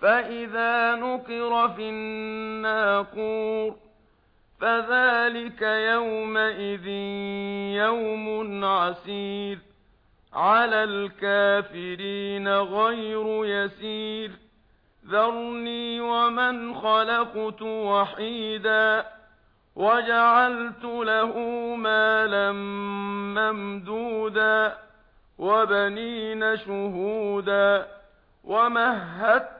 فَإِذَا نُقِرَ فِي النَّاقُورِ فَذَلِكَ يَوْمَئِذٍ يَوْمٌ عَسِيرٌ عَلَى الْكَافِرِينَ غَيْرُ يَسِيرٍ ذَرْنِي وَمَنْ خَلَقْتُ وَحِيدًا وَجَعَلْتُ لَهُ مَالًا مَّمْدُودًا وَبَنِينَ شُهُودًا وَمَهَّدتُّ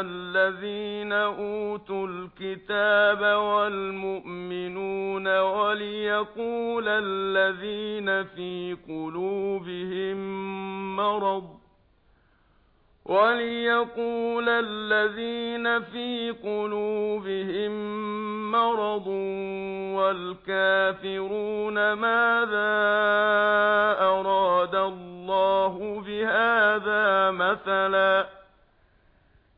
الذين أوتوا الكتاب والمؤمنون وليقول الذين في قلوبهم مرض وَلْيَقُولَ الَّذِينَ فِي قُلُوبِهِم مَّرَضٌ وَالْكَافِرُونَ مَاذَا أَرَادَ اللَّهُ بِهَذَا مَثَلًا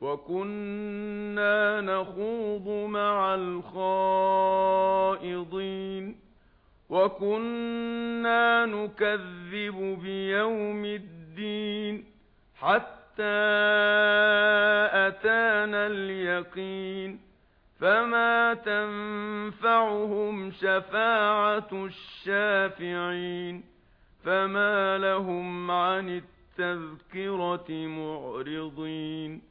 وَكُنَّا نَخُوضُ مَعَ الْخَائِضِينَ وَكُنَّا نُكَذِّبُ بِيَوْمِ الدِّينِ حَتَّى أَتَانَا الْيَقِينُ فَمَا تَنفَعُهُمْ شَفَاعَةُ الشَّافِعِينَ فَمَا لَهُمْ عَنِ التَّذْكِرَةِ مُعْرِضِينَ